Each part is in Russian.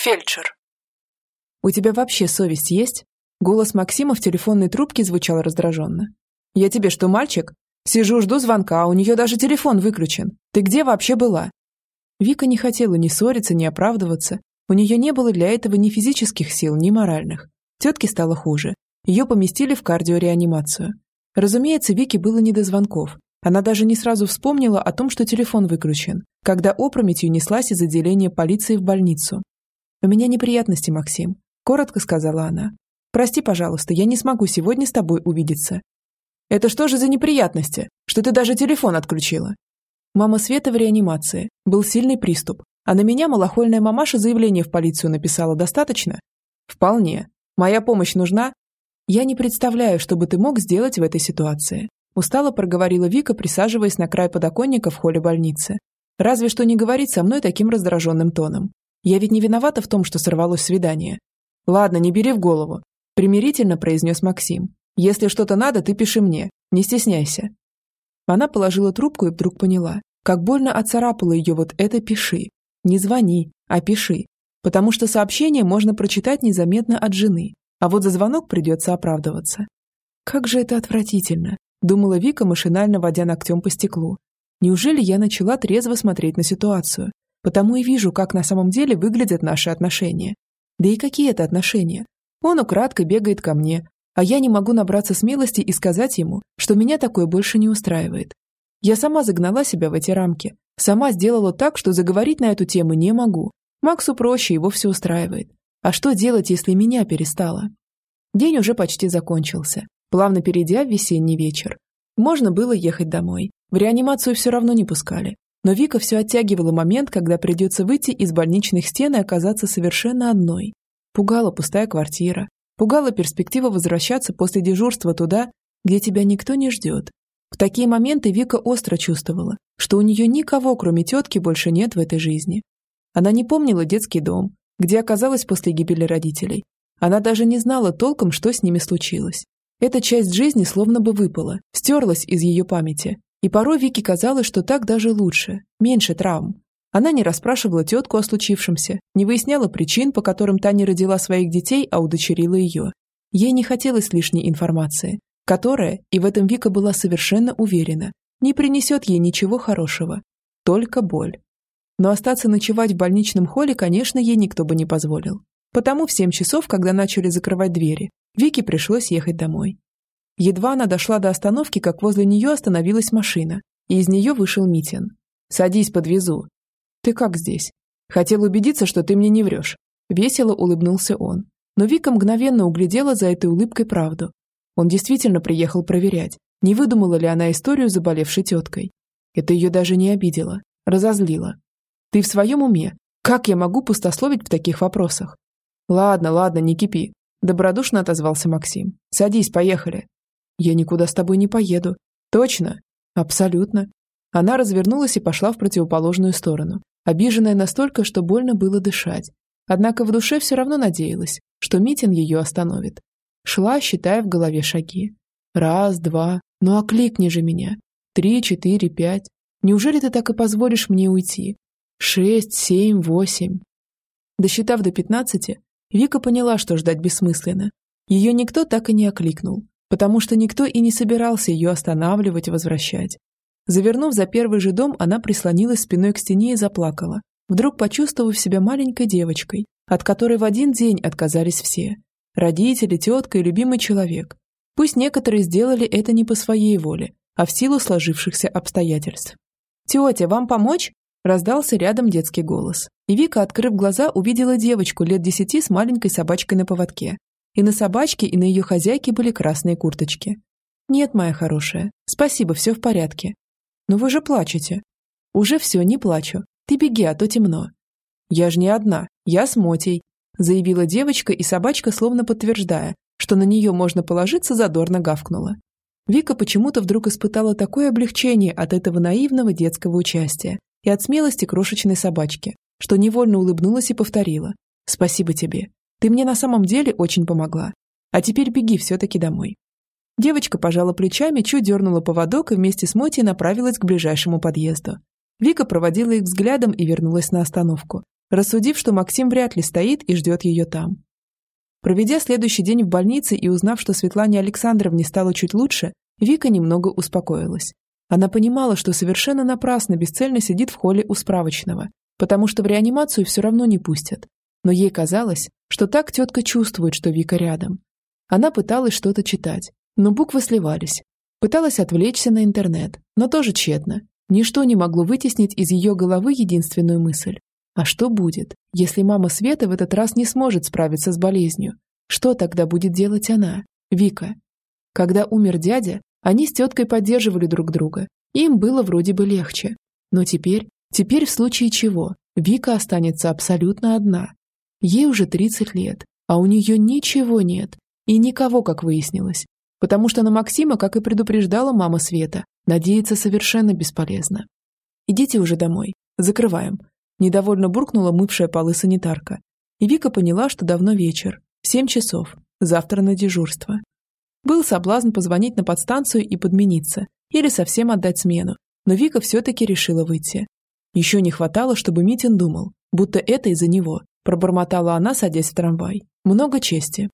Фельдшер. «У тебя вообще совесть есть?» Голос Максима в телефонной трубке звучал раздраженно. «Я тебе что, мальчик? Сижу, жду звонка, а у нее даже телефон выключен. Ты где вообще была?» Вика не хотела ни ссориться, ни оправдываться. У нее не было для этого ни физических сил, ни моральных. Тетке стало хуже. Ее поместили в кардиореанимацию. Разумеется, Вике было не до звонков. Она даже не сразу вспомнила о том, что телефон выключен, когда опрометью неслась из отделения полиции в больницу. «У меня неприятности, Максим», – коротко сказала она. «Прости, пожалуйста, я не смогу сегодня с тобой увидеться». «Это что же за неприятности, что ты даже телефон отключила?» Мама Света в реанимации. Был сильный приступ. А на меня малохольная мамаша заявление в полицию написала достаточно? Вполне. Моя помощь нужна? Я не представляю, что бы ты мог сделать в этой ситуации. Устало проговорила Вика, присаживаясь на край подоконника в холле больницы. Разве что не говорить со мной таким раздраженным тоном. Я ведь не виновата в том, что сорвалось свидание. Ладно, не бери в голову. Примирительно произнес Максим. Если что-то надо, ты пиши мне. Не стесняйся. Она положила трубку и вдруг поняла, как больно оцарапало ее вот это «пиши». Не звони, а пиши. Потому что сообщение можно прочитать незаметно от жены, а вот за звонок придется оправдываться. Как же это отвратительно, думала Вика, машинально водя ногтем по стеклу. Неужели я начала трезво смотреть на ситуацию? Потому и вижу, как на самом деле выглядят наши отношения. Да и какие это отношения? Он украдкой бегает ко мне, а я не могу набраться смелости и сказать ему, что меня такое больше не устраивает. Я сама загнала себя в эти рамки, сама сделала так, что заговорить на эту тему не могу. Максу проще, его все устраивает. А что делать, если меня перестало? День уже почти закончился, плавно перейдя в весенний вечер. Можно было ехать домой. В реанимацию все равно не пускали. Но Вика все оттягивала момент, когда придется выйти из больничных стен и оказаться совершенно одной. Пугала пустая квартира. Пугала перспектива возвращаться после дежурства туда, где тебя никто не ждет. В такие моменты Вика остро чувствовала, что у нее никого, кроме тетки, больше нет в этой жизни. Она не помнила детский дом, где оказалась после гибели родителей. Она даже не знала толком, что с ними случилось. Эта часть жизни словно бы выпала, стерлась из ее памяти, и порой Вике казалось, что так даже лучше, меньше травм. Она не расспрашивала тетку о случившемся, не выясняла причин, по которым та не родила своих детей, а удочерила ее. Ей не хотелось лишней информации, которая, и в этом Вика была совершенно уверена, не принесет ей ничего хорошего, только боль. Но остаться ночевать в больничном холле, конечно, ей никто бы не позволил. Потому в семь часов, когда начали закрывать двери, Вике пришлось ехать домой. Едва она дошла до остановки, как возле нее остановилась машина, и из нее вышел Митин. «Садись, подвезу». «Ты как здесь?» «Хотел убедиться, что ты мне не врешь». Весело улыбнулся он. Но Вика мгновенно углядела за этой улыбкой правду. Он действительно приехал проверять, не выдумала ли она историю заболевшей теткой. Это ее даже не обидело, разозлило. «Ты в своем уме? Как я могу пустословить в таких вопросах?» «Ладно, ладно, не кипи», – добродушно отозвался Максим. «Садись, поехали». «Я никуда с тобой не поеду». «Точно?» «Абсолютно». Она развернулась и пошла в противоположную сторону, обиженная настолько, что больно было дышать. Однако в душе все равно надеялась, что Митин ее остановит. Шла, считая в голове шаги. Раз, два, ну окликни же меня. Три, четыре, пять. Неужели ты так и позволишь мне уйти? Шесть, семь, восемь. Досчитав до пятнадцати, Вика поняла, что ждать бессмысленно. Ее никто так и не окликнул потому что никто и не собирался ее останавливать и возвращать. Завернув за первый же дом, она прислонилась спиной к стене и заплакала, вдруг почувствовав себя маленькой девочкой, от которой в один день отказались все. Родители, тетка и любимый человек. Пусть некоторые сделали это не по своей воле, а в силу сложившихся обстоятельств. «Тетя, вам помочь?» – раздался рядом детский голос. И Вика, открыв глаза, увидела девочку лет десяти с маленькой собачкой на поводке. И на собачке, и на ее хозяйке были красные курточки. «Нет, моя хорошая, спасибо, все в порядке». «Но вы же плачете». «Уже все, не плачу. Ты беги, а то темно». «Я же не одна, я с Мотей», заявила девочка, и собачка, словно подтверждая, что на нее можно положиться, задорно гавкнула. Вика почему-то вдруг испытала такое облегчение от этого наивного детского участия и от смелости крошечной собачки, что невольно улыбнулась и повторила «Спасибо тебе. Ты мне на самом деле очень помогла. А теперь беги все-таки домой». Девочка пожала плечами, чуть дернула поводок и вместе с Мотей направилась к ближайшему подъезду. Вика проводила их взглядом и вернулась на остановку. рассудив, что Максим вряд ли стоит и ждет ее там. Проведя следующий день в больнице и узнав, что Светлане Александровне стало чуть лучше, Вика немного успокоилась. Она понимала, что совершенно напрасно бесцельно сидит в холле у справочного, потому что в реанимацию все равно не пустят. Но ей казалось, что так тетка чувствует, что Вика рядом. Она пыталась что-то читать, но буквы сливались. Пыталась отвлечься на интернет, но тоже тщетно. Ничто не могло вытеснить из ее головы единственную мысль. А что будет, если мама Света в этот раз не сможет справиться с болезнью? Что тогда будет делать она, Вика? Когда умер дядя, они с теткой поддерживали друг друга. Им было вроде бы легче. Но теперь, теперь в случае чего, Вика останется абсолютно одна. Ей уже 30 лет, а у нее ничего нет. И никого, как выяснилось. Потому что на Максима, как и предупреждала мама Света, надеяться совершенно бесполезно. «Идите уже домой. Закрываем». Недовольно буркнула мывшая полы санитарка. И Вика поняла, что давно вечер. Семь часов. Завтра на дежурство. Был соблазн позвонить на подстанцию и подмениться, или совсем отдать смену, но Вика все-таки решила выйти. Еще не хватало, чтобы Митин думал, будто это из-за него, пробормотала она, садясь в трамвай. Много чести.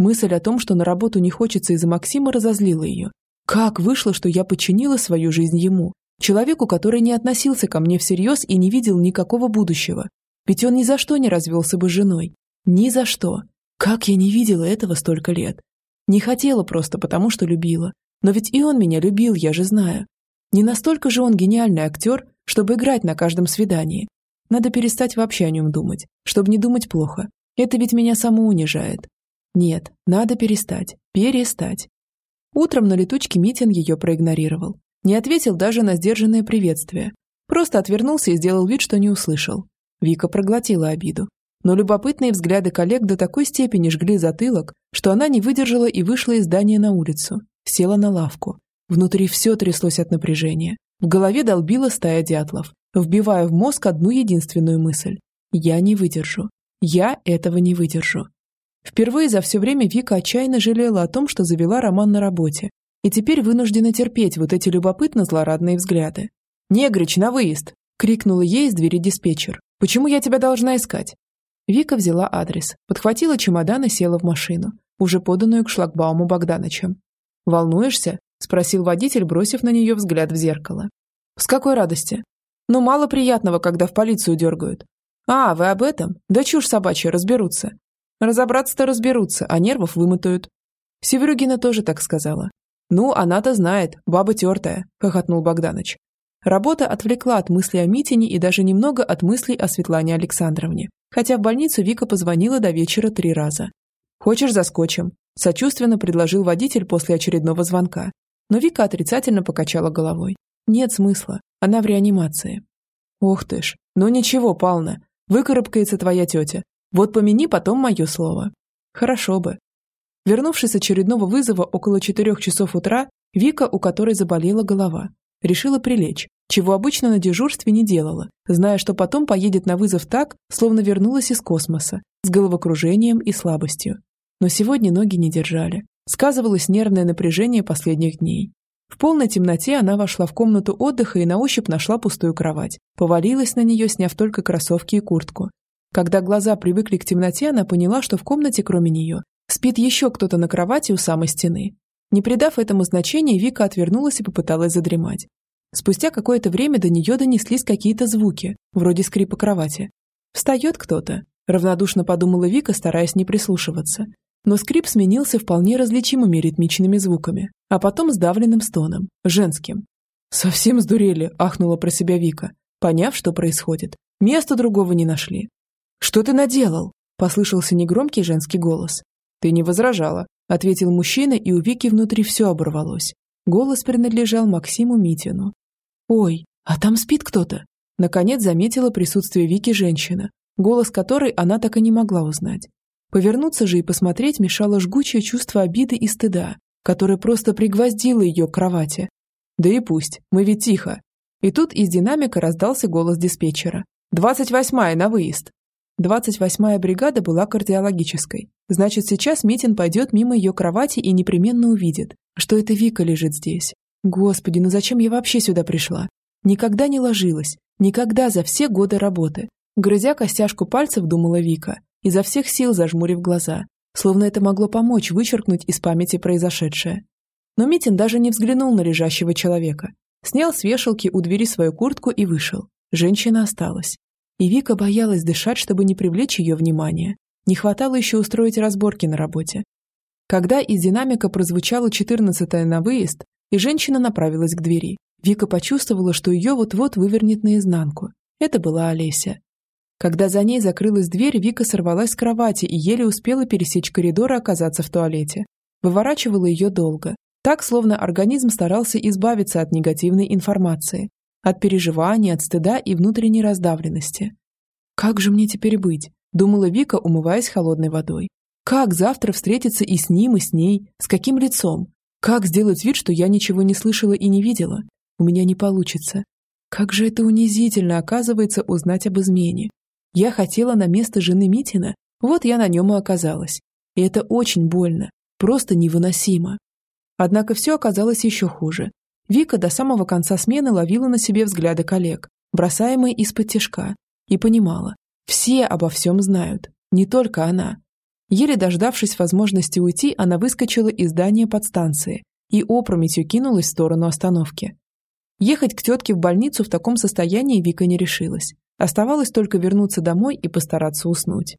Мысль о том, что на работу не хочется из-за Максима, разозлила ее. Как вышло, что я подчинила свою жизнь ему, человеку, который не относился ко мне всерьез и не видел никакого будущего? Ведь он ни за что не развелся бы с женой. Ни за что. Как я не видела этого столько лет? Не хотела просто потому, что любила. Но ведь и он меня любил, я же знаю. Не настолько же он гениальный актер, чтобы играть на каждом свидании. Надо перестать вообще о нем думать, чтобы не думать плохо. Это ведь меня саму унижает. Нет, надо перестать. Перестать. Утром на летучке Митин ее проигнорировал. Не ответил даже на сдержанное приветствие. Просто отвернулся и сделал вид, что не услышал. Вика проглотила обиду но любопытные взгляды коллег до такой степени жгли затылок, что она не выдержала и вышла из здания на улицу, села на лавку. Внутри все тряслось от напряжения. В голове долбила стая дятлов, вбивая в мозг одну единственную мысль. «Я не выдержу. Я этого не выдержу». Впервые за все время Вика отчаянно жалела о том, что завела роман на работе, и теперь вынуждена терпеть вот эти любопытно-злорадные взгляды. «Негрич, на выезд!» – крикнула ей из двери диспетчер. «Почему я тебя должна искать? Вика взяла адрес, подхватила чемодан и села в машину, уже поданную к шлагбауму Богданычем. «Волнуешься?» – спросил водитель, бросив на нее взгляд в зеркало. «С какой радости?» «Ну, мало приятного, когда в полицию дергают». «А, вы об этом? Да чушь собачья, разберутся». «Разобраться-то разберутся, а нервов вымотают». Севрюгина тоже так сказала. «Ну, она-то знает, баба тертая», – хохотнул Богданыч. Работа отвлекла от мыслей о Митине и даже немного от мыслей о Светлане Александровне хотя в больницу Вика позвонила до вечера три раза. «Хочешь, заскочим?» – сочувственно предложил водитель после очередного звонка. Но Вика отрицательно покачала головой. «Нет смысла. Она в реанимации». «Ох ты ж. Ну ничего, Пална. Выкарабкается твоя тетя. Вот помяни потом мое слово». «Хорошо бы». Вернувшись с очередного вызова около четырех часов утра, Вика, у которой заболела голова, решила прилечь, чего обычно на дежурстве не делала, зная, что потом поедет на вызов так, словно вернулась из космоса, с головокружением и слабостью. Но сегодня ноги не держали. Сказывалось нервное напряжение последних дней. В полной темноте она вошла в комнату отдыха и на ощупь нашла пустую кровать. Повалилась на нее, сняв только кроссовки и куртку. Когда глаза привыкли к темноте, она поняла, что в комнате, кроме нее, спит еще кто-то на кровати у самой стены. Не придав этому значения, Вика отвернулась и попыталась задремать. Спустя какое-то время до нее донеслись какие-то звуки, вроде скрипа кровати. «Встает кто-то», – равнодушно подумала Вика, стараясь не прислушиваться. Но скрип сменился вполне различимыми ритмичными звуками, а потом сдавленным стоном, женским. «Совсем сдурели», – ахнула про себя Вика, поняв, что происходит. Места другого не нашли. «Что ты наделал?» – послышался негромкий женский голос. «Ты не возражала», – ответил мужчина, и у Вики внутри все оборвалось. Голос принадлежал Максиму Митину, «Ой, а там спит кто-то!» Наконец заметила присутствие Вики женщина, голос которой она так и не могла узнать. Повернуться же и посмотреть мешало жгучее чувство обиды и стыда, которое просто пригвоздило ее к кровати. «Да и пусть, мы ведь тихо!» И тут из динамика раздался голос диспетчера. «Двадцать восьмая на выезд!» Двадцать восьмая бригада была кардиологической. Значит, сейчас Митин пойдет мимо ее кровати и непременно увидит, что это Вика лежит здесь. Господи, ну зачем я вообще сюда пришла? Никогда не ложилась. Никогда за все годы работы. Грызя костяшку пальцев, думала Вика, изо всех сил зажмурив глаза, словно это могло помочь вычеркнуть из памяти произошедшее. Но Митин даже не взглянул на лежащего человека. Снял с вешалки у двери свою куртку и вышел. Женщина осталась. И Вика боялась дышать, чтобы не привлечь ее внимание. Не хватало еще устроить разборки на работе. Когда из динамика прозвучало четырнадцатое на выезд, и женщина направилась к двери, Вика почувствовала, что ее вот-вот вывернет наизнанку. Это была Олеся. Когда за ней закрылась дверь, Вика сорвалась с кровати и еле успела пересечь коридор и оказаться в туалете. Выворачивала ее долго. Так, словно организм старался избавиться от негативной информации, от переживаний, от стыда и внутренней раздавленности. «Как же мне теперь быть?» – думала Вика, умываясь холодной водой. «Как завтра встретиться и с ним, и с ней? С каким лицом? Как сделать вид, что я ничего не слышала и не видела? У меня не получится. Как же это унизительно, оказывается, узнать об измене. Я хотела на место жены Митина, вот я на нем и оказалась. И это очень больно, просто невыносимо. Однако все оказалось еще хуже. Вика до самого конца смены ловила на себе взгляды коллег, бросаемые из-под тяжка, и понимала, все обо всем знают, не только она. Еле дождавшись возможности уйти, она выскочила из здания подстанции и опрометью кинулась в сторону остановки. Ехать к тетке в больницу в таком состоянии Вика не решилась. Оставалось только вернуться домой и постараться уснуть.